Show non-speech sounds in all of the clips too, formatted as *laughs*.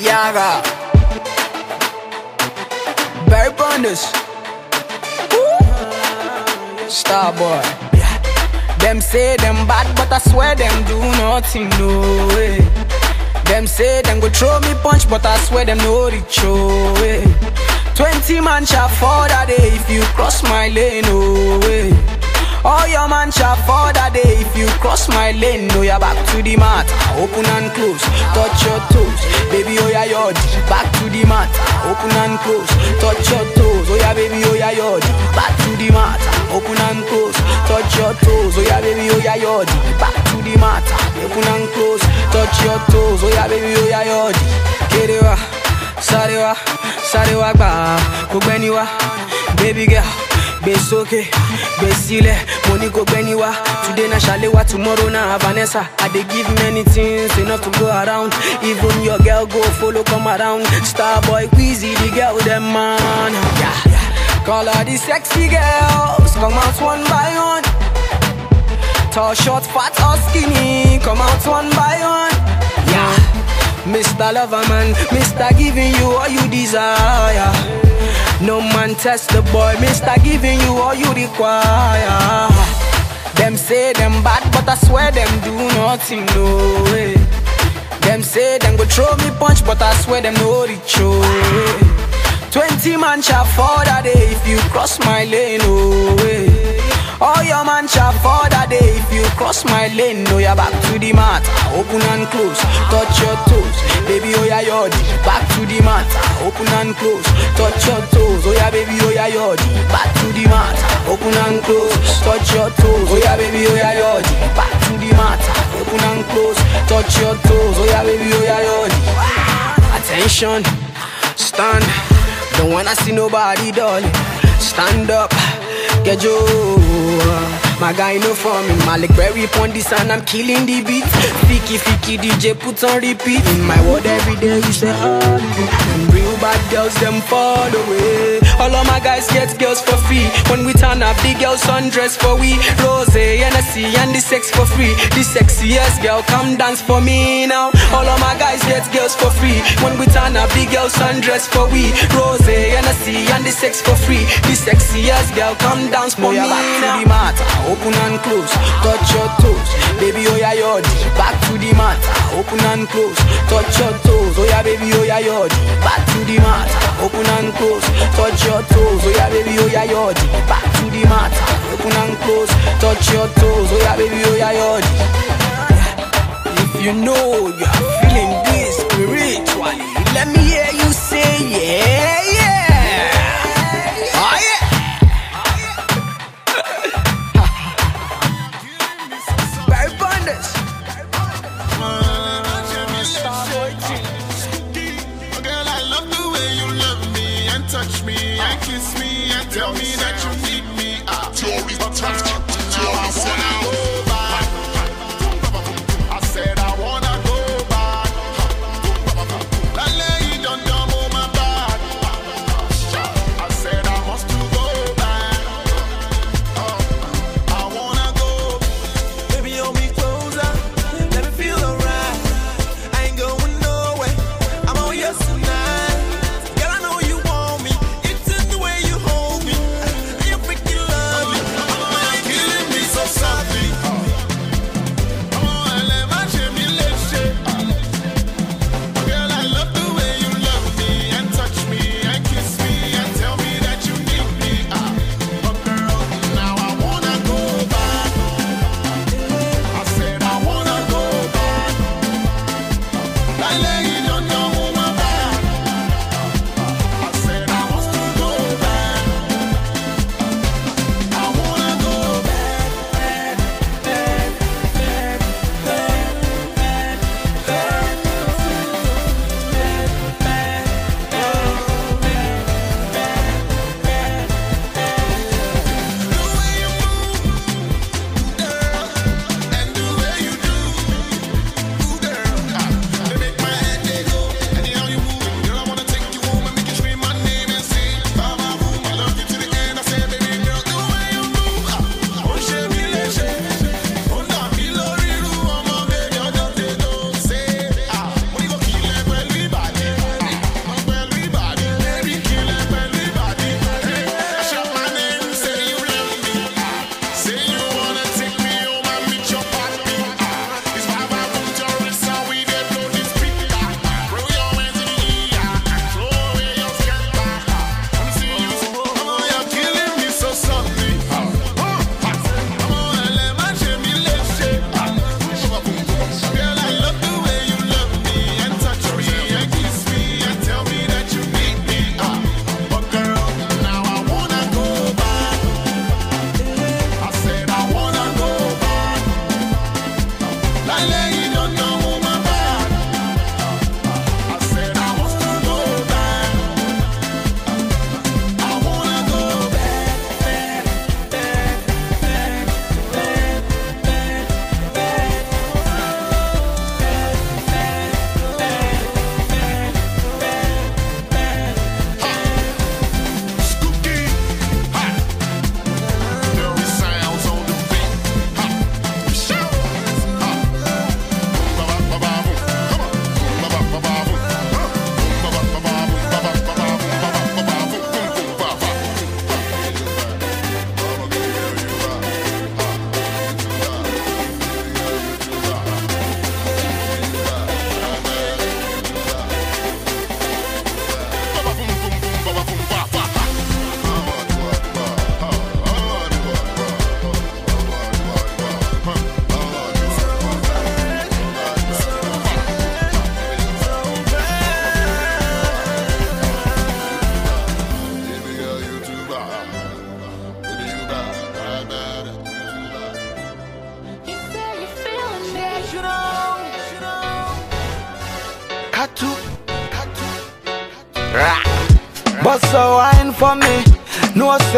Yaga. Barry Bonders. Starboy. Yeah. Them say them bad, but I swear them do nothing, no way. Them say them go throw me punch, but I swear them no reach, oh way. Twenty man shall fall that day if you cross my lane, oh way. All your man shall fall that day if you cross my lane. No, you're back to the mat. Open and close, touch your toes. Baby, oh yeah, yod. Back to the mat. Open and close, touch your toes. Oh yeah, baby, oh yeah, yod. Back to the mat. Open and close, touch your toes. Oh yeah, baby, oh yeah, yod. Back to the mat. Open and close, touch your toes. Oh yeah, baby, oh yeah, yod. Kerewa, sarewa, sarewa gba, kugbeniwa, baby girl. Gbé sókè gbé sílẹ̀ mo today na ṣàléwá tomorrow na vanessa i dey give many things enough to go around even your girl go follow come around starboy quizzy the girl dem man. Yeah. call all the sexy girls come out one by one tall short fat or skinny come out one by one. Yeah. Mr. Loverman, Mr. Giving you all you desire. No man test the boy, Mr. Giving you all you require. Them say them bad, but I swear them do nothing, no way. Them say them go throw me punch, but I swear them no reach. Twenty man shall fall that day if you cross my lane, oh way. All your man shall fall cross my lane. No, you're back to the mat. Open and close, touch your toes. Baby, oh yeah, yod. Back to the mat. Open and close, touch your toes. Oh yeah, baby, oh yeah, yod. Back to the mat. Open and close, touch your toes. Oh yeah, baby, oh yeah, yod. Back to the mat. Open and close, touch your toes. Oh yeah, baby, oh yeah, yod. Attention, stand. Don't wanna see nobody, darling. Stand up, get you. My guy no for me, Malik Berry upon this and I'm killing the beat. Fiki Fiki DJ put on repeat. In my world every day you say oh, holiday. Bad girls them fall away. All of my guys get girls for free. When we turn up, the girls undress for we. Rose, NSC and the sex for free. The sexiest girl come dance for me now. All of my guys get girls for free. When we turn up, the girls undress for we. Rose, NSC and the sex for free. The sexiest girl come dance for me now. To The mat, open and close, touch your toes. Baby, oh yeah, yod. Back to the mat, open and close, touch your toes. Oh yeah, baby, oh yeah, yod. Back to the mat, open and close, touch your toes. Oh yeah, baby, oh yeah, yod. Back to the mat, open and close, touch your toes. Oh yeah, baby, oh yeah, yod. If you know you're feeling this spiritually, let me hear you say yeah, yeah. Kiss me and tell me that you need me. Ah, but now, now I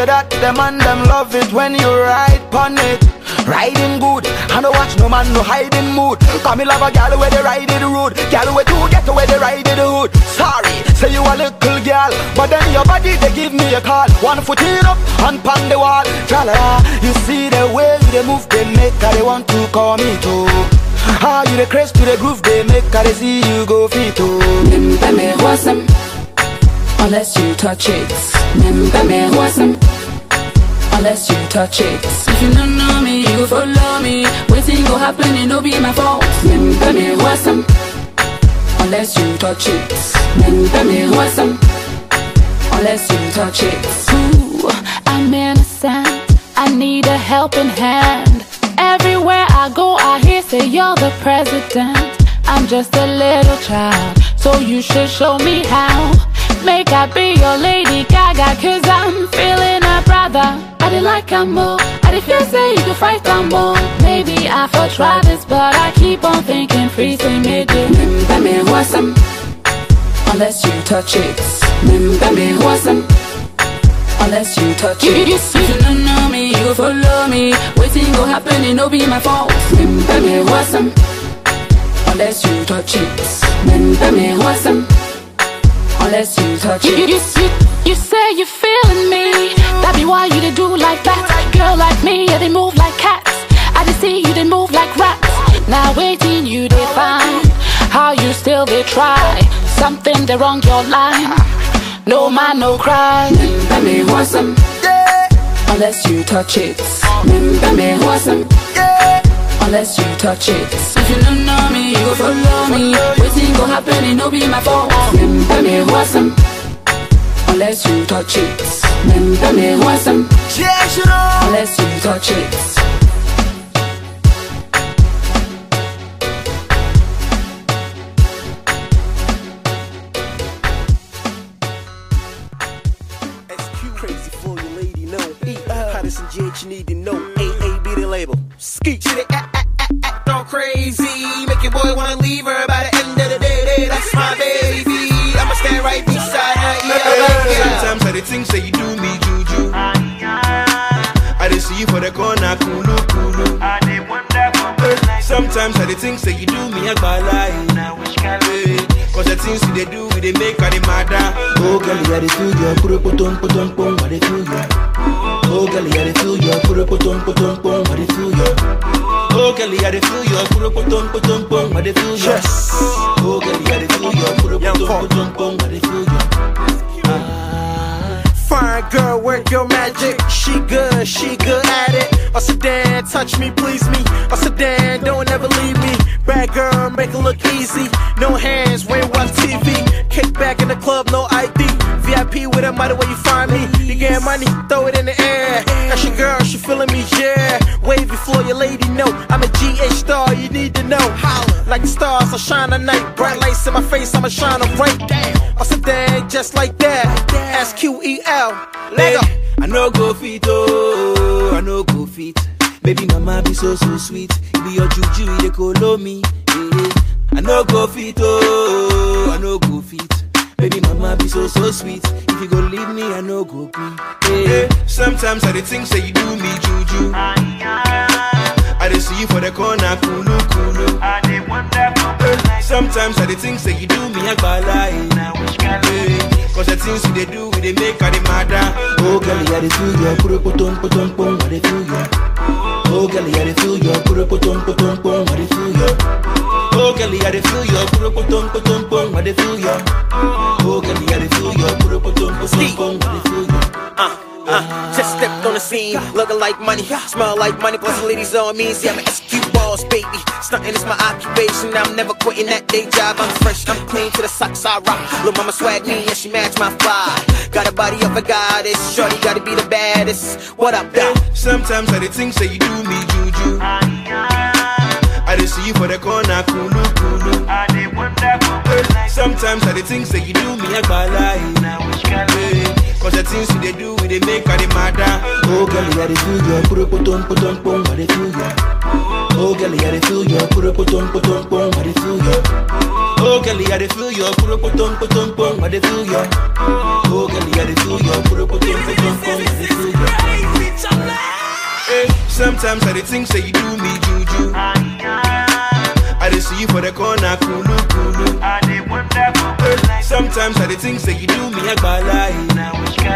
say that them and them love it when you ride pon it. Riding good, I don't watch no man no hiding mood. Come me love a gal where they ride the road, gal where do get where they ride the hood. Sorry, say you a little gal, but then your body they give me a call. One foot in up and pon the wall. Tralala, you see the way they move, they make they want to call me too. How you the craze to the groove, they make they see you go fit too. Remember me unless you touch it. Remember me unless you touch it. If you don't know me, you go follow me. Waiting go happen, it no be my fault. Remember me wasn't unless you touch it. Remember me wasn't unless you touch it. Ooh, I'm innocent. I need a helping hand. Everywhere I go, I hear say you're the president. I'm just a little child, so you should show me how. Make I be your Lady Gaga, cause I'm feeling a brother. I did like I'm more, I did feel say you could fight I'm more. Maybe I for try this, but I keep on thinking free say me do. Remember me wasn't unless you touch it. Remember me wasn't unless you touch it. you- If you don't know me, you follow me. Waiting go happen, it no be my fault. Remember me wasn't unless you touch it. Remember me wasn't unless you touch You, it. you, you, you say you're feeling me. That be why you did do like that. Girl like me, yeah, they move like cats. I did see you, they move like rats. Now waiting, you they find how you still they try. Something they wrong your line. No man, no cry. Remember me wasn't Yeah, unless you touch it. Remember me wasn't yeah. Unless you touch it. If you don't know me, you go follow me. Waiting go happen, it no be my fault. Remember me wasn't unless you touch it. Remember me wasn't Yeah, you know. unless you touch it. For you, lady. No, E. Uh, hottest GH, you need to know. AA be the label. Ski. She the act, eh, crazy. Make your boy wanna leave her by the end of the day. day, That's my baby. I'ma stand right beside her. Yeah, I like it. Sometimes I dey think say you do me juju. I dey see you for the corner, kulu kulu. Sometimes I dey think say you do me agbala. eh. Cause the things you dey do, we dey make her the matter. Oh girl, I dey feel your puro potom potom pom, I dey feel your. Oh girl, I dey feel your puro potom potom pom, I dey feel your. Oh girl, I feel your puro potom potom pom, I dey feel your. Oh girl, I feel puro potom potom pom, I feel your. Fine girl, work your magic. She good, she good at it. I said, Dan, touch me, please me. I said, Dan, don't ever leave me. Bad girl, make it look easy. No hands, when you watch TV. Kick back in the club, no ID. VIP with her, matter where you find me. You get money, throw it in the air. That's your girl, she feeling me, yeah. Wavy for your lady, know I'm a GH star, you need to know. Like the stars, I shine at night. Bright lights in my face, I'ma shine them right. I said, Dan, just like that. S Q E L. Hey, Lego. I no go fit, oh, I no go fit. Baby mama be so so sweet. It be your juju, you dey colo me. Yeah. I no go fit, oh, I no go fit. Baby mama be so so sweet. If you go leave me, I no go be. Yeah. Sometimes I dey think say you do me juju. I dey see you for the corner, kulu kulu. I did wonder Sometimes I dey think say you do me agbala. eh. Cause the things you dey do, dey make her the matter. Oh girl, I dey feel your puro potom potom pom, I dey feel your. Oh girl, I dey feel your puro potom potom pom, I dey feel your. Oh girl, I dey feel your puro potom potom pom, I dey feel your. Oh girl, I dey feel your puro potom potom pom, I dey feel your. Uh, uh, just stepped on the scene, looking like money, smell like money, plus the ladies on me. See, I'm an SQ boss, baby. Stunting is my occupation. I'm never quitting that day job. I'm fresh, I'm clean to the socks I rock. Lil' mama swag me, and she match my fly. Got a body of a goddess, shorty gotta be the baddest. What up, though? Sometimes I dey think say you do me juju. I dey see you for the corner, kulu kulu. Sometimes I dey think say you do me I agbala. eh. Cause the things you dey do, we dey make her the matter. Oh girl, I dey feel your puro potom potom pom, I dey feel your. Oh girl, I dey feel your puro potom potom pom, I dey feel your. Oh, girl, I dey feel your puro potom potom pom. I dey feel your. Oh, girl, you I dey feel your puro potom potom pom. I dey feel your. Hey, eh, sometimes I dey things that you do me juju. I dey see you for the corner, kulu kulu. Hey, sometimes I dey think say you do me agbala.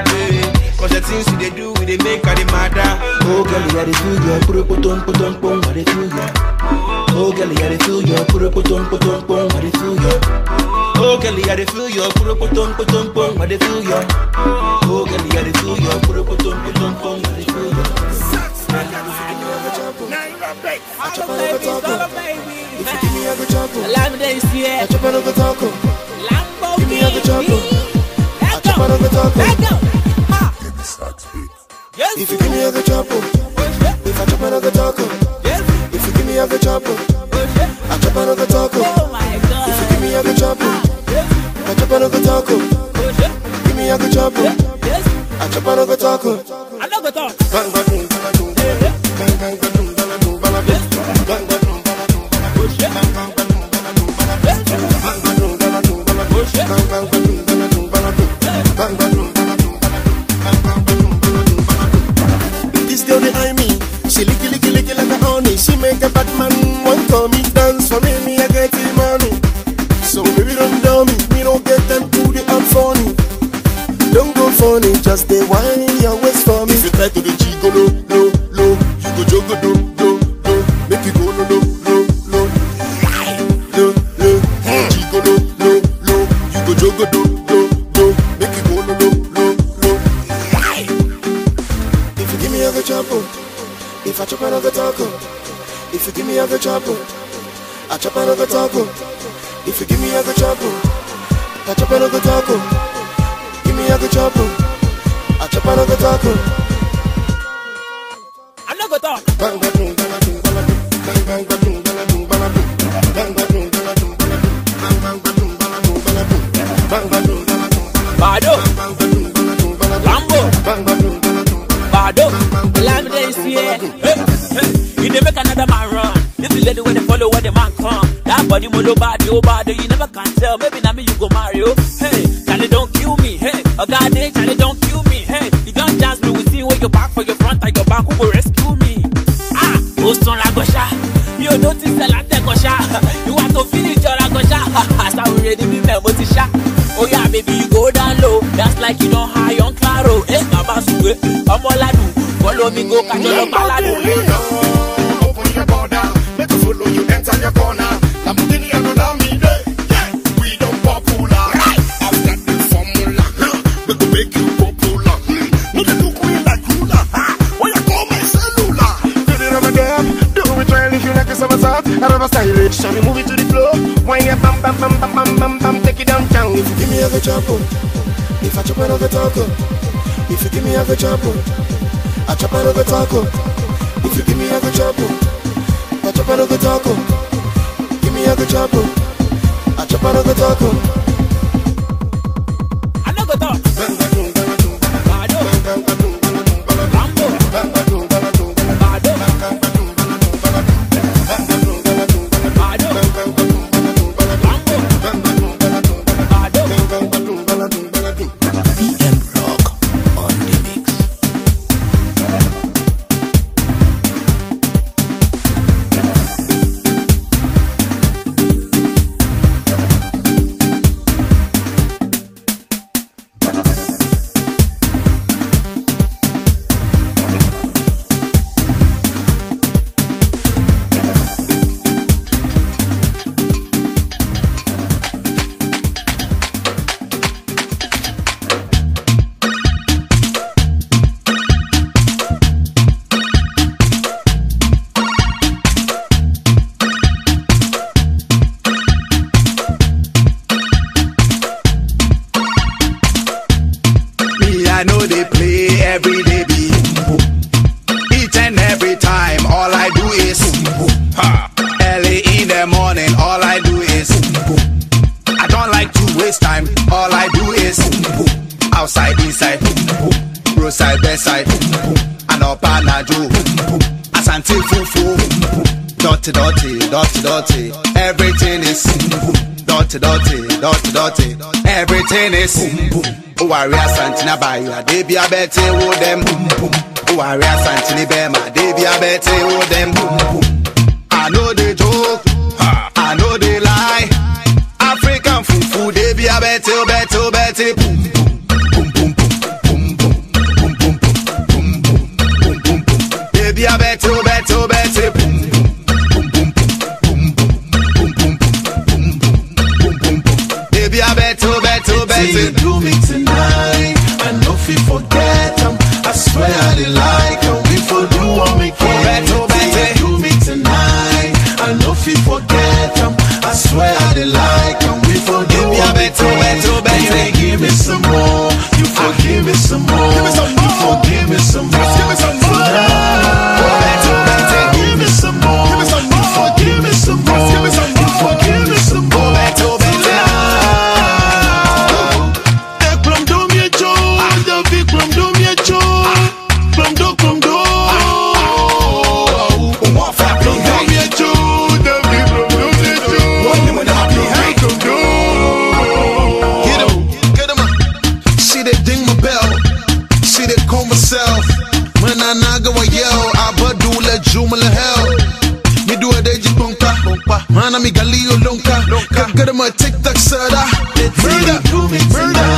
Hey, cause the things you dey do, we dey make I dey matter. Oh, girl, you I dey feel your puro potom potom pom. I dey feel your. Oh, girl, you I dey feel your puro potom potom pom. I dey feel your. Oh, girl, you I dey feel your puro potom potom pom. I dey feel your. Oh, girl, you I dey feel your puro potom potom pom. I dey feel your. If you give me a good chocolate, I chop another taco. Give me a good chocolate, I chop another taco. If you give me a good chocolate, if I chop another taco. If you give me a good chocolate, I chop another taco. If you give me a good chocolate, I chop another taco. Give me a good chocolate, I chop another taco. Bang, bang, boom, bang, girl behind me, she licky licky licky like a honey. She make a bad man want to me dance for me, me I get the money. So baby don't tell me, me don't get them to the I'm funny. Don't go funny, just the wine in your waist for me. If you try to the If you give me a good chapel, oh. if I chop another taco, oh. if you give me a good chapel, oh. I chop another taco. If you give me a good chapel, I chop another taco. Give me a good chapel, I chop another taco. outside, inside, roadside, bedside, and up and I do. Asante fufu, dirty, dirty, dirty, dirty. Everything is dirty, dirty, dirty, dirty. Everything is. Owari asante na bayo, adebi abete wo dem. Owari asante ni bema, adebi abete wo dem. I know the joke, I know the. I swear I did like and we for do what we can. Beto, you do me tonight, I know if you forget them. I swear I did like and we for do Give me a what we Beto, can. Beto, Beto. Baby, give me some more. You forgive me some more. Mana mi galio lonka. Get 'em a tic tac sada. Murder, murder.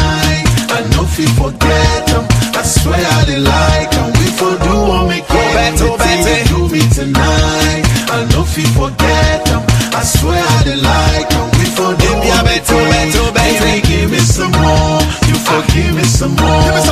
I know if you forget them. I swear I did like them. We for do what we can. Oh, do me tonight. I know if you forget them. I swear I did like them. We for do me what we Beto, can. Beto, Beto. Baby, give me some more. You forgive me me some more.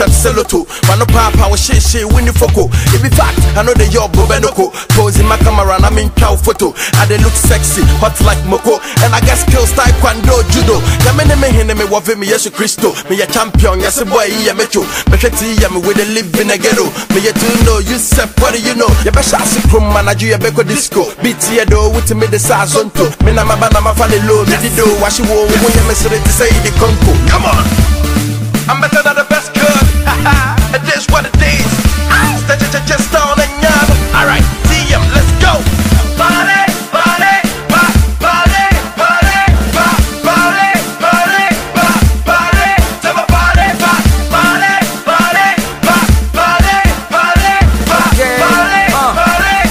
Too short, now we sell it too. But no papa, I shit shit you foco. It be fact, I know the your bobenoko. Oh. Posing my camera, and I'm in cow photo. I they look sexy, hot like moko. And I guess skills taekwondo, judo. Ya me hine me wave me yesu Christo. Me a champion, yes boy, yeah me cho. Me sheti ya me with a live in a ghetto. Me ya to know you step, what do you know? Ya be shasi krum manager, ya beko disco. Beat ya do with me the size on to. Me na na mafale low, me di do. Washi wo, wo ya me sere to say the conco. Come on. I'm better than the best good it is what it is. Just on a knob. Alright, TM, let's go. Body, body, body, body, body, body, body, body, to my body, body, body, body, body.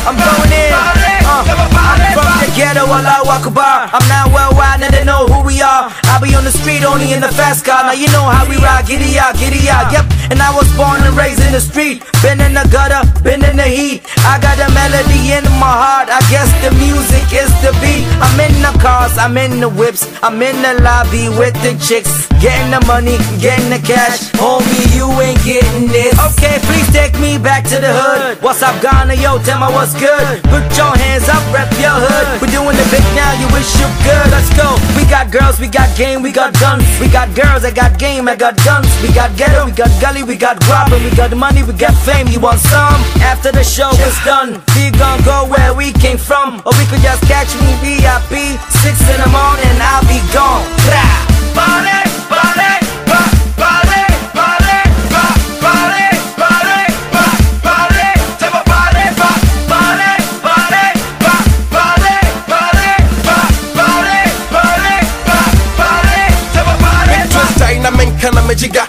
I'm going in. Uh, I'm from the ghetto, Allah Akbar. I'm not worldwide, now they know who we are. I be on the street, only in the fast car. Now you know how giddy out, giddy out. Yep, and I was born and raised in the street. Been in the gutter, been in the heat. I got a melody in my heart. I guess the music is the beat. I'm in the cars, I'm in the whips. I'm in the lobby with the chicks. Getting the money, getting the cash. Homie, you ain't getting this. Okay, please take me back to the hood. What's up, Ghana? Yo, tell me what's good. Put your hands up, rep your hood. We're doing the big now, you wish you good. Let's go. We got girls, we got game, we got guns. We got girls, I got game, I got guns. We got ghetto, we got gully, we got guap, we got money, we got fame. You want some? After the show is done, we gon' go where we came from. Or we could just catch me VIP. Six in the morning, I'll be gone. Blah. Party, party, ba- party, party, ba- party, party, ba- party. Tell me party, ba- party, party, ba- party, party, ba- party, party, ba- party. Tell me party, ba- Twista ina menka na mejiga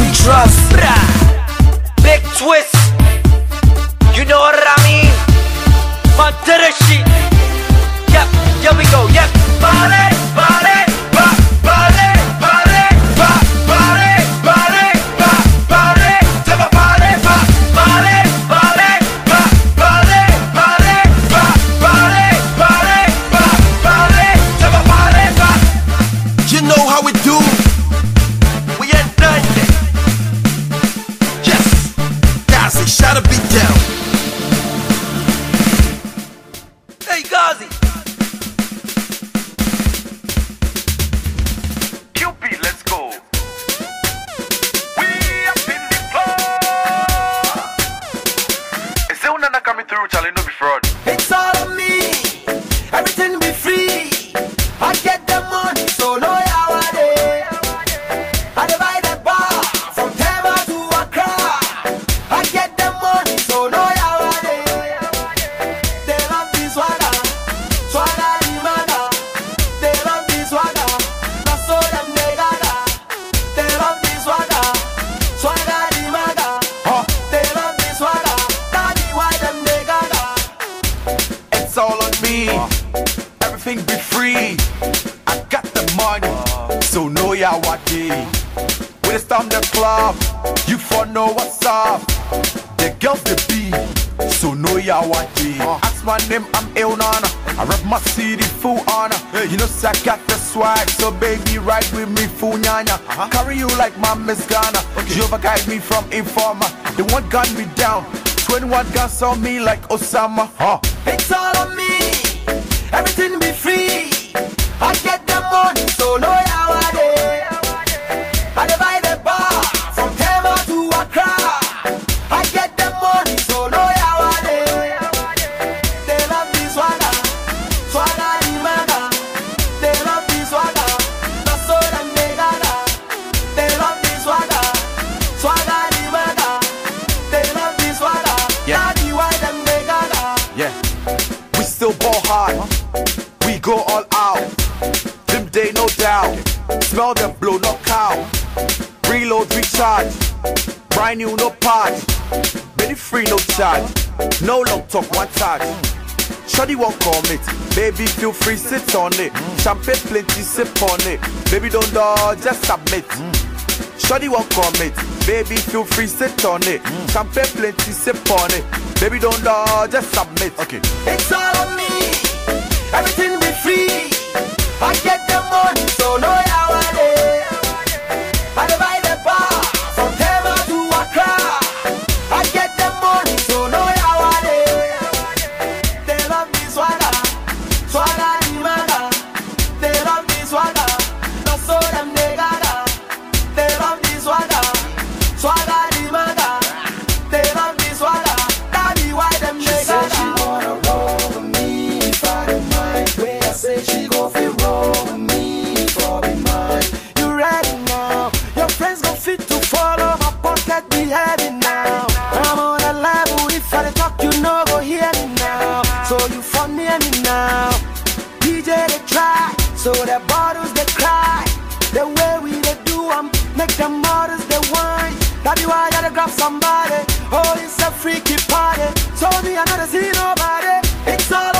we trust. Big twist. You know what I mean? To shit. Yep, here we go. Yep. Party, party, on me like Osama. Huh. Talk one touch. Shawty won't commit. Baby feel free sit on it. Champagne plenty sip on it. Baby don't dodge just submit. Shawty won't commit. Baby feel free sit on it. Champagne plenty sip on it. Baby don't dodge just submit. Okay. It's all on me. Everything be free. I get hear me now. DJ they try, so the bottles they cry. The way we they do them, make them models they whine. That be why I gotta grab somebody. Oh, it's a freaky party. Told me I never see nobody. It's all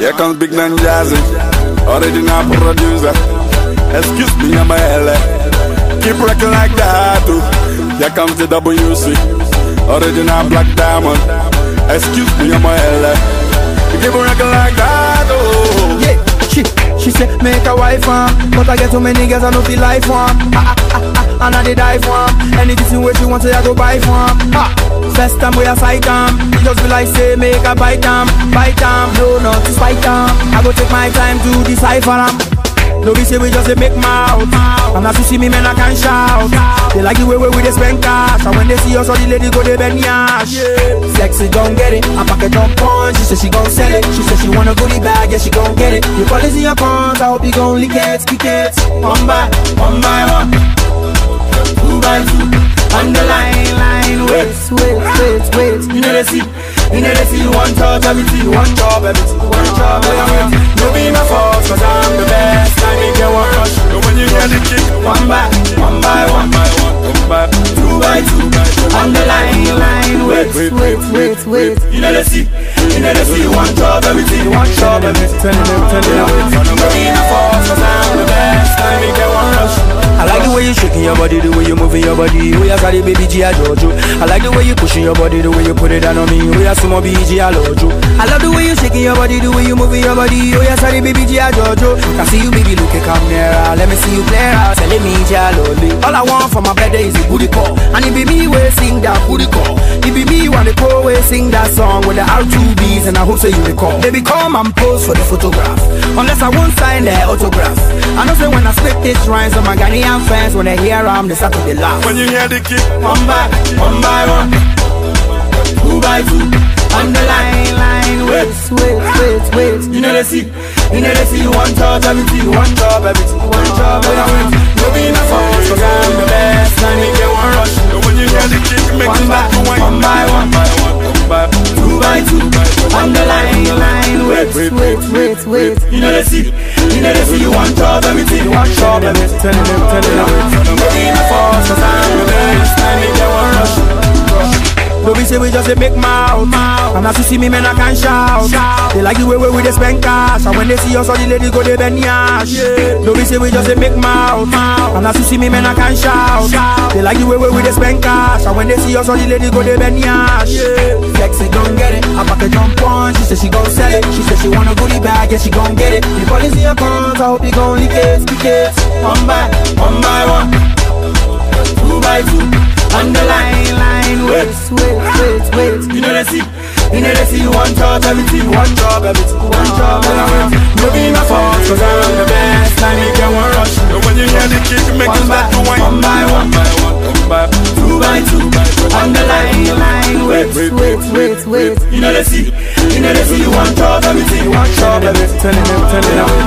here comes Big Man Jazzy, original producer. Excuse me, I'm a LA. Keep rocking like that, too. Here comes the WC, original Black Diamond. Excuse me, I'm a LA. Keep rocking like that, oh. Yeah, she, she said make a wife um, but I get too many girls I no feel life um. Ah, ah, ah, and I did die for 'em. Anything where she want say I go buy for 'em. Ah, first time we a sight um, it just be like say make a bite um, bite um, no not to spite um. I go take my time to decipher um. No be say we just dey make mouth. And as you see me man I can shout. They like the way we we dey spend cash. And when they see us all the ladies go dey bend yash. Sexy gon' get it. I pack it on punch. She say she gon' sell it. She say she wanna goodie bag. Yeah she gon' get it. You police in your cons I hope you gon' lick it Kick it. One by, one by one Two by two On the line, line Wait, wait, wait, wait You know they see You know they see One touch everything One job everything One job everything No be my fault Cause I'm the best. I make you one rush When you hear the kick, One by, one by one. By one, one by Two by two On the line, line Wait, wait, wait, wait You know they see You know they see One job everything One job everything Turn it up, turn it up No be my fault Cause I'm the best. I make you one rush I like the way you shaking your body, the way you moving your body. Oh yeah, sorry baby G I Jojo. I like the way you pushing your body, the way you put it down on me. Oh yeah, sumo BG I Lojo. I love the way you shaking your body, the way you moving your body. Oh yeah, sorry baby G I Jojo. Can see you baby, look come nearer. Let me see you play around, telling me Loli. All I want for my birthday is a booty call, and it be me way sing that booty call. It be me when the co way sing that song with the R2Bees, and I hope so you recall. Baby come and pose for the photograph, unless I won't sign the autograph. I know say when I spit this rhymes on my Ghanaian fans when they hear I'm they start to laugh. when you hear the kick, One by, one by one, two by two, on the line, line, wait, wait, wait, wait. You know they see, you know they see one touch everything, one job everything, one job everything. No be my fault, so I'm the best, I make you one rush. when you hear the kick, make One by, start to whine. one by one, by one, by two by two, on the line, line, wait, wait, wait, wait. You know they see, you know they see one job everything, one job everything. Up, turn it up. No be my fault, so I'm the best, I you one rush. No be say we just dey make mouth. And as you see me man I can shout. They like the way we we dey spend cash. And when they see us all the ladies go dey bend yash. No be say we just dey make mouth. And as you see me man I can shout. They like the way we we dey spend cash. And when they see us all the ladies go dey bend yash. Sexy gon' get it. I pack a jump on. She say she gon' sell it. She say she want a goodie bag. Yeah she gon' get it. The police in your cons I hope you gon' lick it, lick it. One by, one by one two by two on the line, line, wait, wait, wait, wait. You know they see, you know they see one touch everything, one job everything, one job everything. No be my fault, cause I'm the best. I make you one rush. And when you hear the kick, make it One start to whine. one by one, by one, one by two by two on the line, line, wait, wait, wait, wait. You know they see, you know they see one job everything, one job everything. Turn it up, turn it up.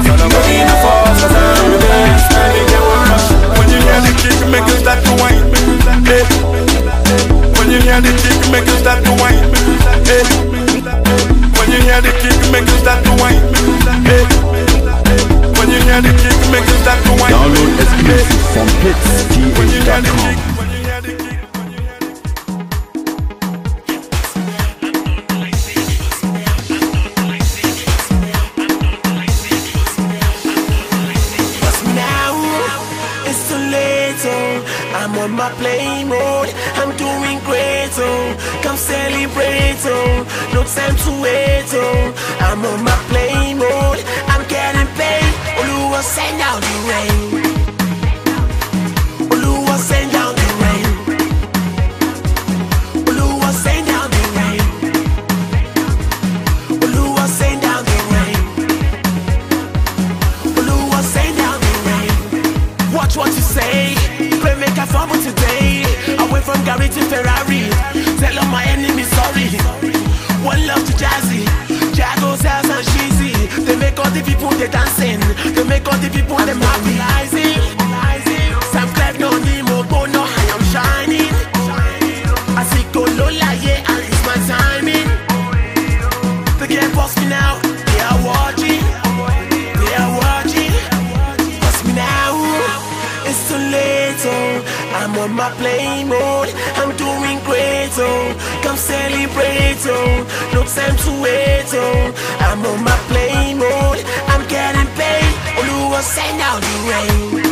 Oh. No time to wait, oh. I'm on my play mode. I'm getting paid. Oluwa send down the rain.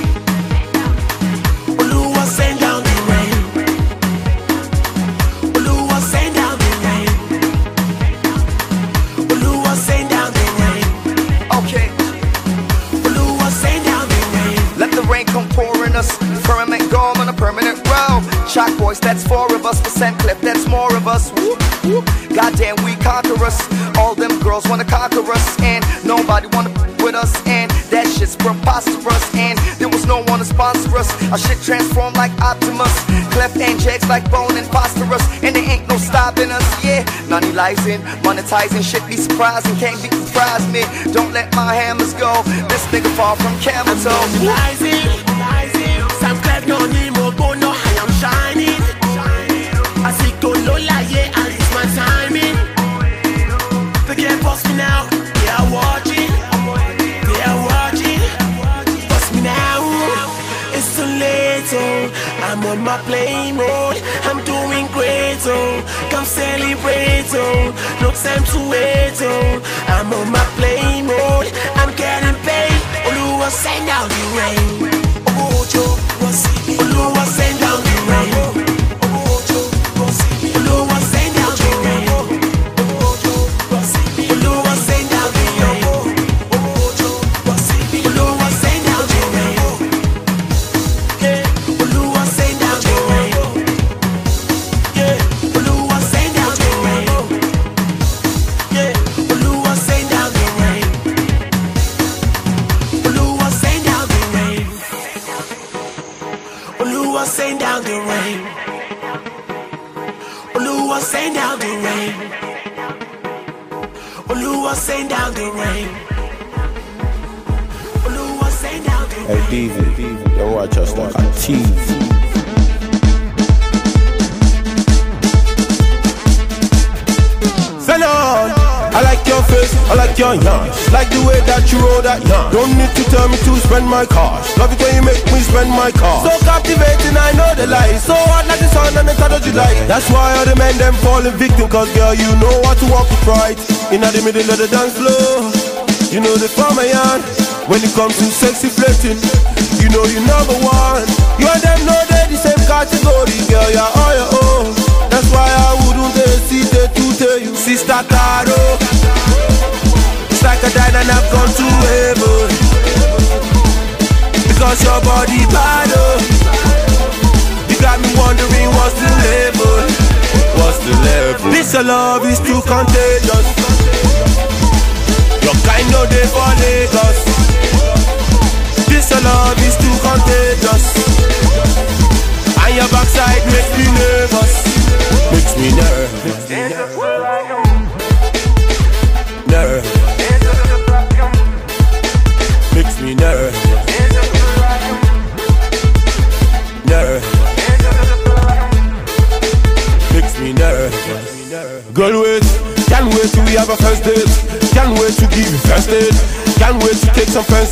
Oluwa send down the rain. Oluwa send down the rain. Oluwa send down the rain. Okay, Oluwa send down the rain. let the rain come pouring us. Firmament gone on a permanent road Shock boys, that's four of us. Percent clip, that's more of us. Whoop, Goddamn, we conquer us. All them girls wanna conquer us, and nobody wanna with us. And that shit's preposterous. And there was no one to sponsor us. Our shit transformed like Optimus. Cleft and jacks like bone and phosphorus. And there ain't no stopping us, yeah. Non-elizing, monetizing shit be surprising. Can't be surprised me. Don't let my hammers go. This nigga far from camel toe. Rising, go no I am shining. I see Can't boss me now. They are watching. They are watching. Boss me now. It's too late, oh. I'm on my play mode. I'm doing great, oh. Come celebrate, oh. No time to wait, oh. I'm on my play mode. I'm getting paid. Oluwa send down the rain. Oluwa send down the rain. The of the dance floor. You know the farmer yarn. When it comes to sexy flirting,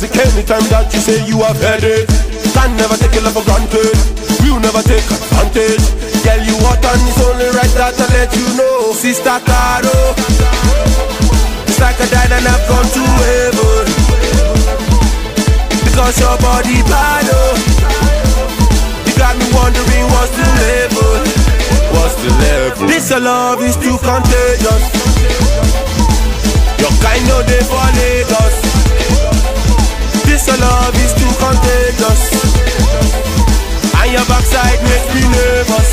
fancy anytime that you say you have it. Can never take your love for granted. You never take advantage. Girl, you hot and it's only right that I let you know. Sister Caro, it's like I died and I've gone to heaven. Because your body bad, oh. You got me wondering what's the level. What's the level? This love is too contagious. Your kind of day for Lagos. This your love is too contagious. And your backside makes me nervous.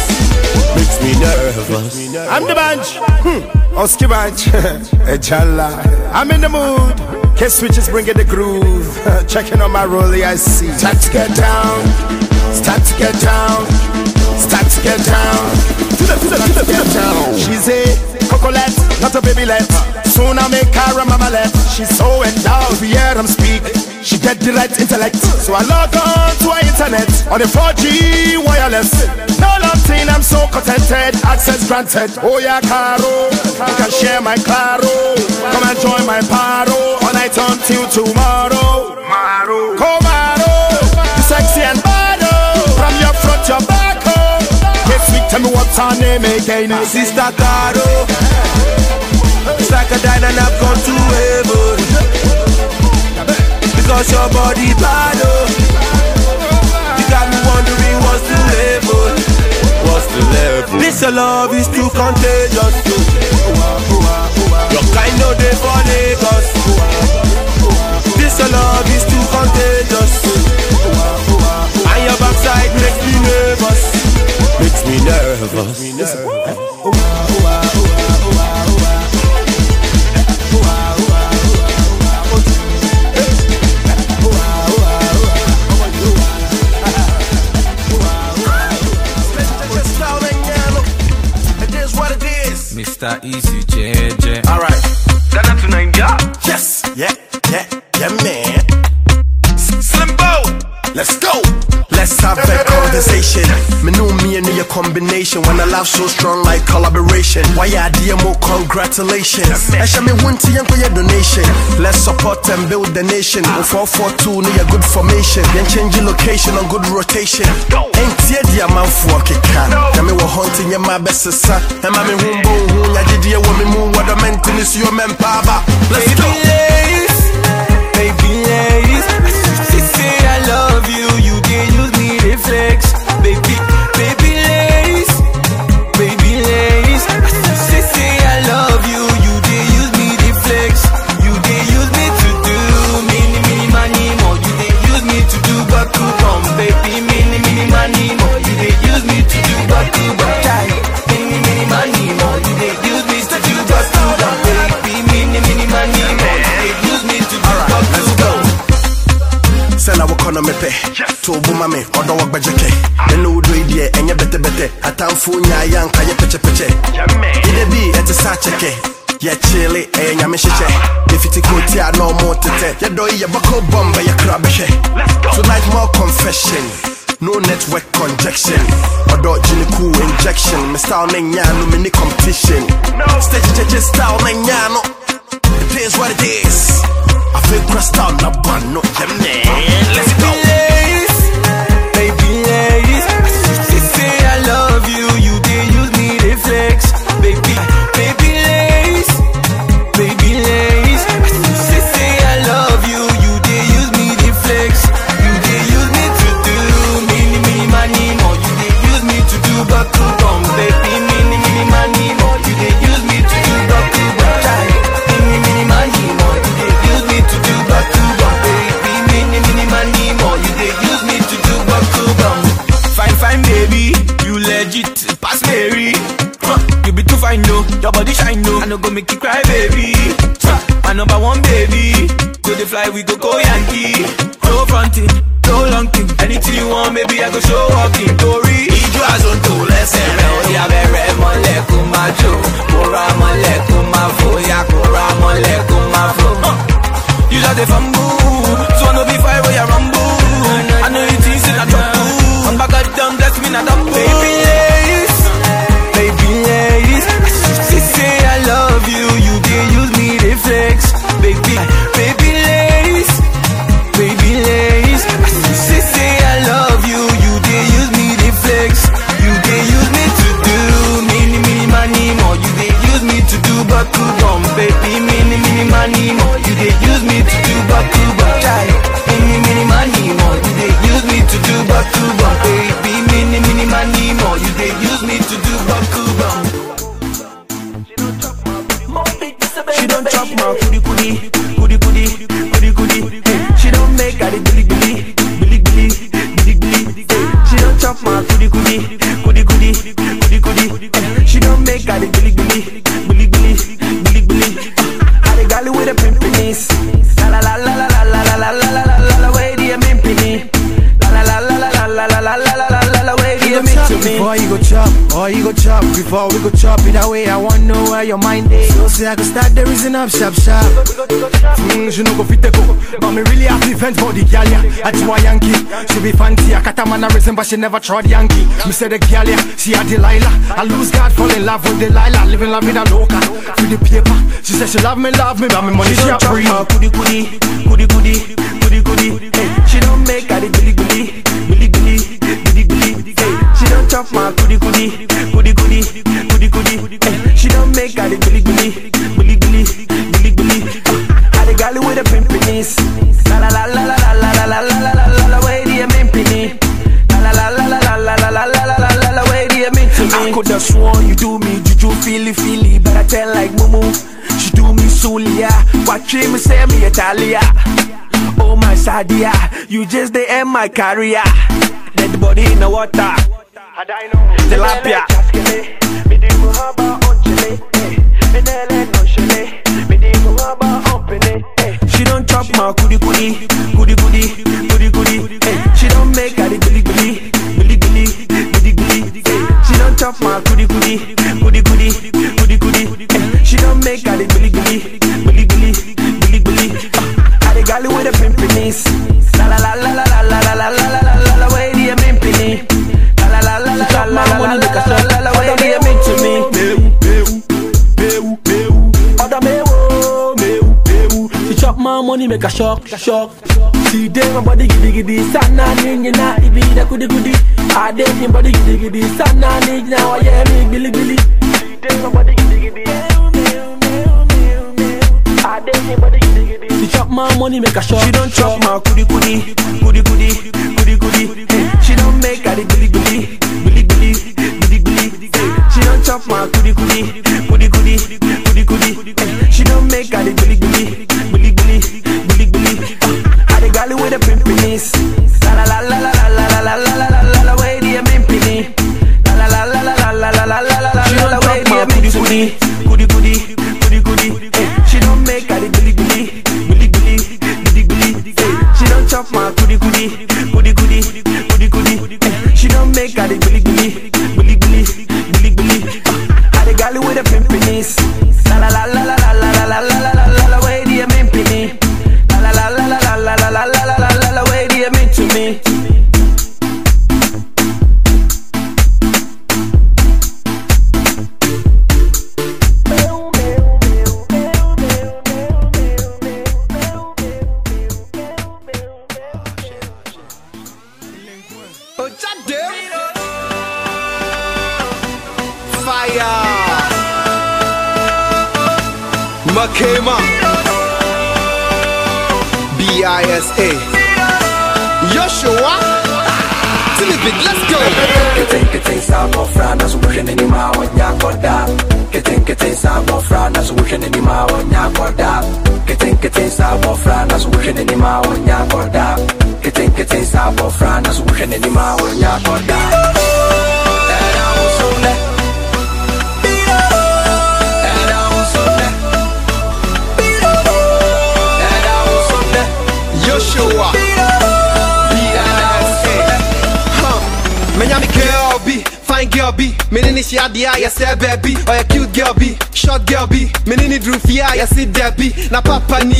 Makes me nervous. I'm the bunch. Hmm. Oski bunch. *laughs* Ejala. I'm in the mood. K switches bringing the groove. *laughs* Checking on my rollie, I see. Start to get down. Start to get down. Start to get down. To the, to the, to the, to the down. She's a cocolet, not a baby let. Soon I make her mama let. She's so endowed. You hear them speak, she get the right intellect. So I log on to her internet on the 4G wireless. No nothing, I'm so contented. Access granted. Oh yeah, Caro, you can share my claro. Come and join my paro. All night until tomorrow. Maro, Comaro, you sexy and bad. oh. From your front, your back. Oh. Hey, sweet, tell me what's her name again. Sister Caro, it's like I died and I've gone to heaven. Because your body bad, oh. You got me wondering what's the level. What's the level? This love is too contagious. Oh. Your kind of day for Lagos. This love is too contagious. Oh. And your backside makes me nervous. Makes me nervous. Mr. Easy JJ. Alright, Ghana to Nigeria. Yes, yeah, yeah, yeah, man. Slimbo, let's go. Let's have a conversation. Me know me and your combination. When I laugh so strong like collaboration. Why ya DMO congratulations. I shall me want to yanko your donation. Let's support and build the nation. Ah. 442 near good formation. Then change your location on good rotation. Ain't tear the amount for kika. Na me wa hunting your my best son. And my me humbo hun ya did ya woman moon what the maintenance your men paba. Let's go. Baby, yes. She say I love you, you can use me to flex. To wo ma me ɔdɔ wɔ gbɛgyekɛ ɛne wo doi deɛ ɛnyɛ bɛtɛbɛtɛ atamfo nyaayɛ anka yɛ pɛkyɛpɛkyɛ yɛdɛ bi ɛte sɛ akyɛkɛ yɛkyele ɛyɛ nyame hyehyɛ yɛfiti koti a na ɔmo tetɛ yɛdɔ yi yɛbɛkɔ bɔm bɛyɛ kra bɛhwɛ tonight more confession. No network conjection ɔdɔ gyene cool injection. Me style ne nya no mene competition. Stage gyegye style ne nya no it is what it is. I feel crushed out, not one, no, man. Let's go. Your body shine, no. I no go make you cry, baby. My number one, baby. Go the fly, we go go Yankee. No fronting, no long thing. Anything you want, maybe I go show up in. The up sharp sharp. Mm, she no go fit the go, but me really have to vent for the girl yeah. I do a Yankee, she be fancy. I cut a a reason, but she never tried Yankee. Me say the girl yeah, she a Delilah. I lose God, fall in love with Delilah. Living la vida loca, for the paper. She said she love me, love me, but me money She a free. goody goody, goody goody, goody goody. Hey, she don't make her the billy billy, billy billy, billy billy. Hey, she don't chop my goody goody, goody goody, goody goody. Hey, she don't make her the billy billy, watch me say me Italia. Oh my sadia, you just the end my career. Dead body in the water, tilapia. She don't chop my goody goody, goody goody, goody goody. Hey, she don't make the billy billy, billy billy, billy billy. Hey, she don't chop my goody goody, pimpiness. La la la la la la la la la la la la la. Do you mean pinny? La la la la la la la la la la la la. Where do you mean to me? Other me wo, me wo, me wo. She chop my money, make a shock, shock. She dey my body giddy giddy, sana ninja na ibi da kudi kudi. I dey my body giddy giddy, sana ninja na wa yeah me billy billy. She dey my body giddy giddy. I dey my body giddy. She chop my money, make a shock. She don't chop my goody goody, goody goody, goody goody. She don't make the billy billy, billy billy, billy billy. She don't chop my goody goody, goody goody, goody goody. She don't make her the billy billy, billy billy, billy billy. I the galley with the pimpiness. La la la la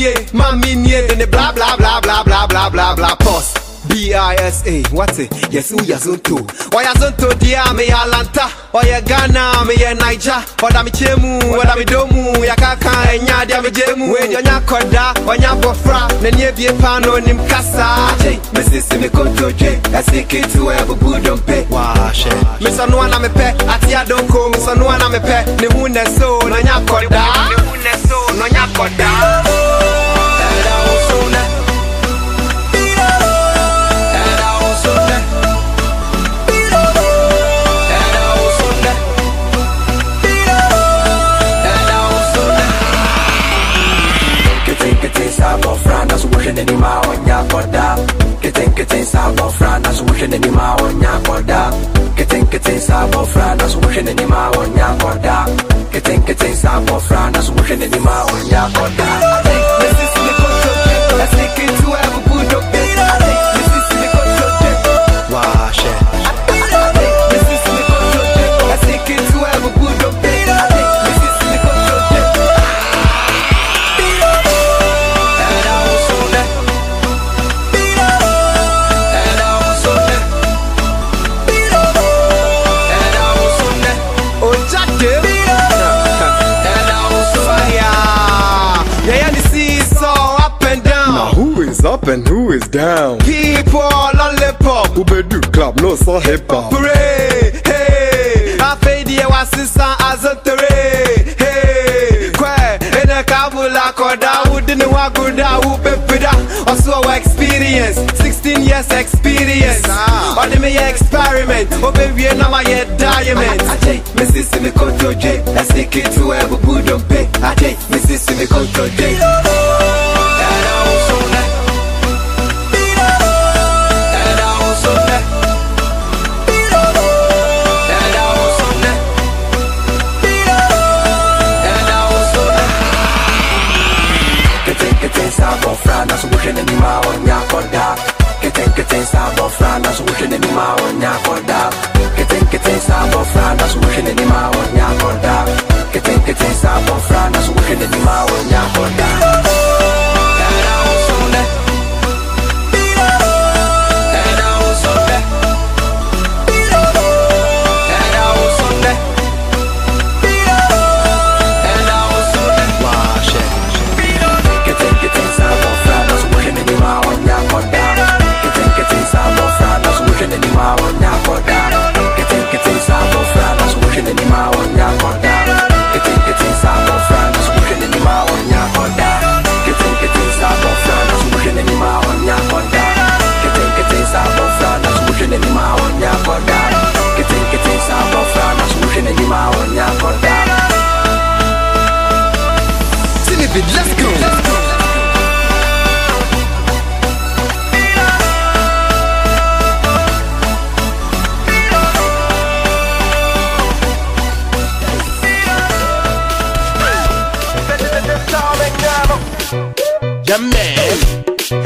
nie, mami nie. Then the blah blah blah blah blah blah blah blah pause. B-I-S-A, what's it? Yes, who ya zonto? Or ya zonto dia me ya lanta. Or ya Ghana me ya Niger. Or da mi chemu, or da mi domu. Ya kaka enya dia mi jemu. We dia nya koda, or nya bofra. Ne nye bie pano nim kasa. Jay, me sisi me konto Jay Asiki tu e bubu dompe Washe. Me so no na me pe, ati adonko. Me so no na me pe. Ne hu ne so, no nya. Ne hu ne so, no nya koda. wushene ni maonya koda keten keten sabo frana so wushene ni maonya koda keten keten sabo frana so wushene ni maonya koda keten keten sabo frana so wushene ni maonya koda this is the culture I take it to up and who is down? People lollipop. Who be do club, no so hip hop. Hooray! Hey! I wasisa as a tere. Hey! Kwe, in a kabula koda, wouldn't waguda, who pepida. Also our experience, 16 years experience. Or the me experiment, oh baby, now my head diamond. Ajay, Mrs. Mikoto J. Let's take it to a budo pay. Ajay, Mrs. Mikoto J. abɔfra na so wohwɛ n'anim a ɔnyɛ akɔda ketenketen sɛ abɔfra na so wohwɛ n'anim a ɔnyɛ akɔda ketenketen sɛ abɔfra na so wohwɛ n'anim a ɔnyɛ akɔda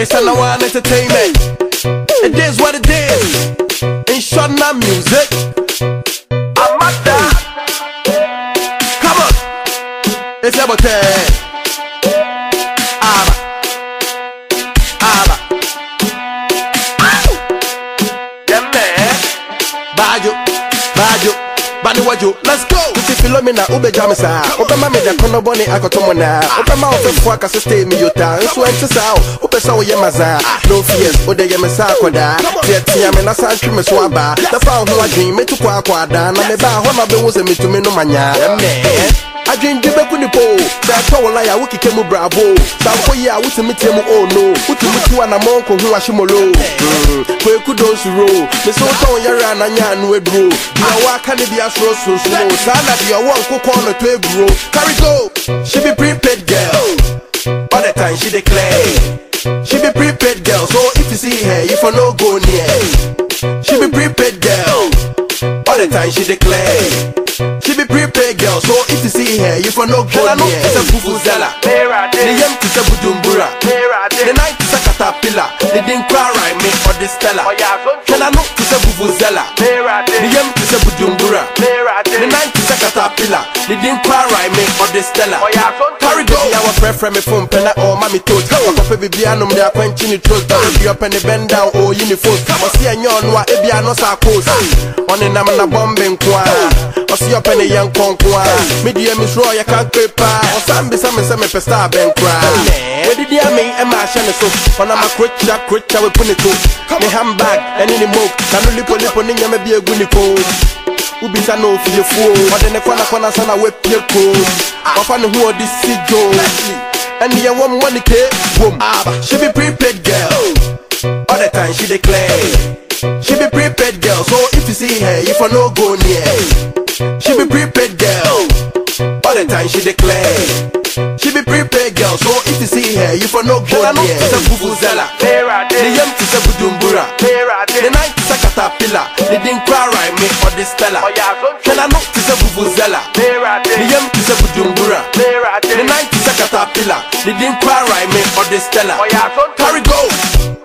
It's an hour entertainment. It is what it is. In short, not music. I'm at that. Come on. It's about that. Kuti Philomena ube jamisa. Ube mami da kono boni akotomo na. Ube ma ofe fwa kase stay mi yota. Nsu ente sao. Ube sa oye maza. No fears, ode ye mesa koda. Tia tia me na sa ntwi me so aba. Da fa ho adwin me tu kwa kwa da. Na me ba ho na be wo se metumi no manya. Me. adwendwe bɛku ne po sɛ ɛtɔ wo la a wokekɛ mu bravo. Sɛ mpo yi a wotumi teɛ mu oh wotumi tu anammɔ nkɔ ho ahyemolo kwaku do nsuro me sɛ wotɔ wo yɛre a nanyɛ ano aduro deɛ woaka ne bi asoro sorosoro saa na deɛ ɔwɔ nkokɔ no tɔ aguro carry go. She be prepaid girl. All the time she declare. She be prepaid girl. So if you see her you for no go near. She be prepaid girl all the time she declare she be prepaid girl, so if you see her, you for no go near. It's a vuvuzela. The yam is a budumbura. The night is a caterpillar. They didn't cry right me for the stella. Can I know it's a vuvuzela? The yam is a budumbura. The night is a caterpillar. They didn't cry right me for the stella. Carry go. Our friend from me phone penna or mommy told. Papa baby anum they are quenching it throat. If you up and bend down or uniform. But see a nyon wa ebi ano sa close. On the nam na bombe nkwa. Osi yo pene yan konkwa Midi ye miss roy ya kank pepa Osambi same same pe star ben kwa Wedi di ame ema ashane so. Ona ma kwecha kwecha we puniko Me handbag e na nini mok Na nulipo lipo ninye me bie guniko ubisa na ofiefuo ɔde ne kwanakwana sa na wapie ko wafa ne ho ɔde si dwo ɛne yɛwɔ mmɔ ne ke wom. She be prepaid girl. All the time she declare. She be prepared girl, so if you see her, if I no go near She be prepared girl, all the time she declare. She be prepared girl, so if you see her, if I no go near It's a vuvuzela, the yam is a budumbura The night is a caterpillar, the didn't cry right me for this stella. Can I not is a vuvuzela, the yam is a budumbura The night is a caterpillar, the didn't cry right me for this stella. Carry go!